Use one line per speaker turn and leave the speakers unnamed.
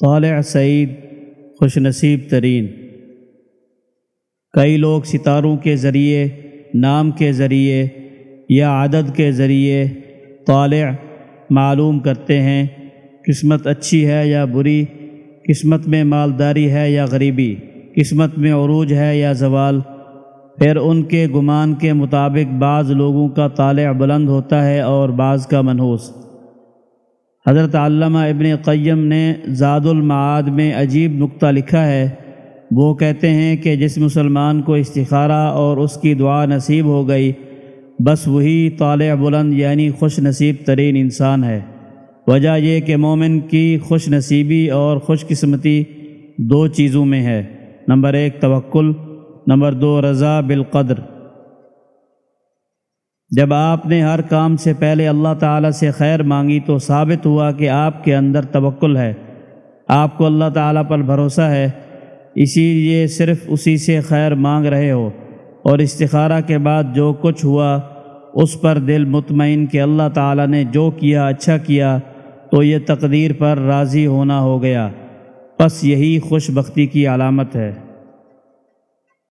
طالع سعید خوش نصیب ترین۔ کئی لوگ ستاروں کے ذریعے، نام کے ذریعے یا عدد کے ذریعے طالع معلوم کرتے ہیں، قسمت اچھی ہے یا بری، قسمت میں مالداری ہے یا غریبی، قسمت میں عروج ہے یا زوال۔ پھر ان کے گمان کے مطابق بعض لوگوں کا طالع بلند ہوتا ہے اور بعض کا منحوس۔ حضرت علامہ ابن قیم نے زاد المعاد میں عجیب نقطہ لکھا ہے۔ وہ کہتے ہیں کہ جس مسلمان کو استخارہ اور اس کی دعا نصیب ہو گئی، بس وہی طالع بلند یعنی خوش نصیب ترین انسان ہے۔ وجہ یہ کہ مومن کی خوش نصیبی اور خوش قسمتی دو چیزوں میں ہے۔ نمبر ایک توکل، نمبر دو رضا بالقدر۔ جب آپ نے ہر کام سے پہلے اللہ تعالیٰ سے خیر مانگی تو ثابت ہوا کہ آپ کے اندر توکل ہے۔ آپ کو اللہ تعالیٰ پر بھروسہ ہے، اسی لیے صرف اسی سے خیر مانگ رہے ہو۔ اور استخارہ کے بعد جو کچھ ہوا، اس پر دل مطمئن کہ اللہ تعالیٰ نے جو کیا اچھا کیا، تو یہ تقدیر پر راضی ہونا ہو گیا۔ بس یہی خوش بختی کی علامت ہے۔